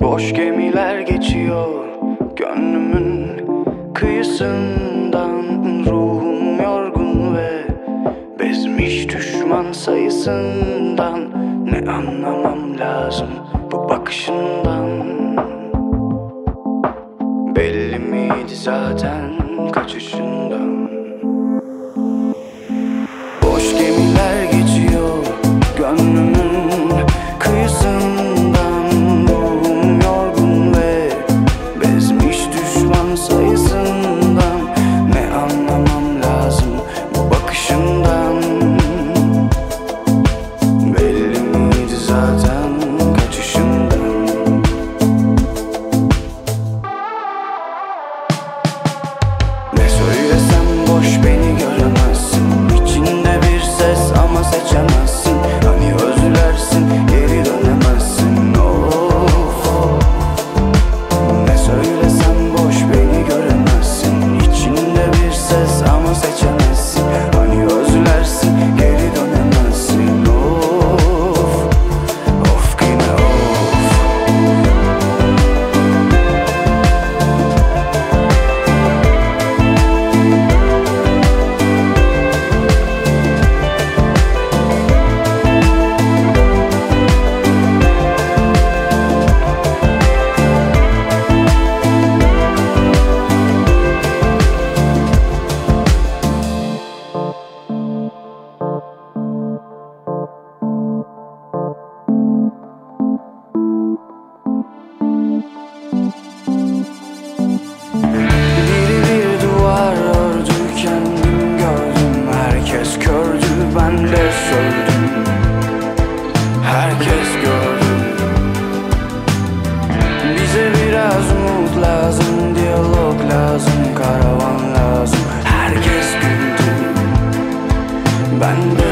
Boş gemiler geçiyor. Gönlümün kıyısından Ruhum yorgun ve bezmiş düşman sayısından Ne anlamam lazım bu bakışından? Belli miydi zaten kaçışından ben de söyledim. Herkes gördü. Bize biraz umut lazım Diyalog lazım Karavan lazım. Herkes güldü. Ben de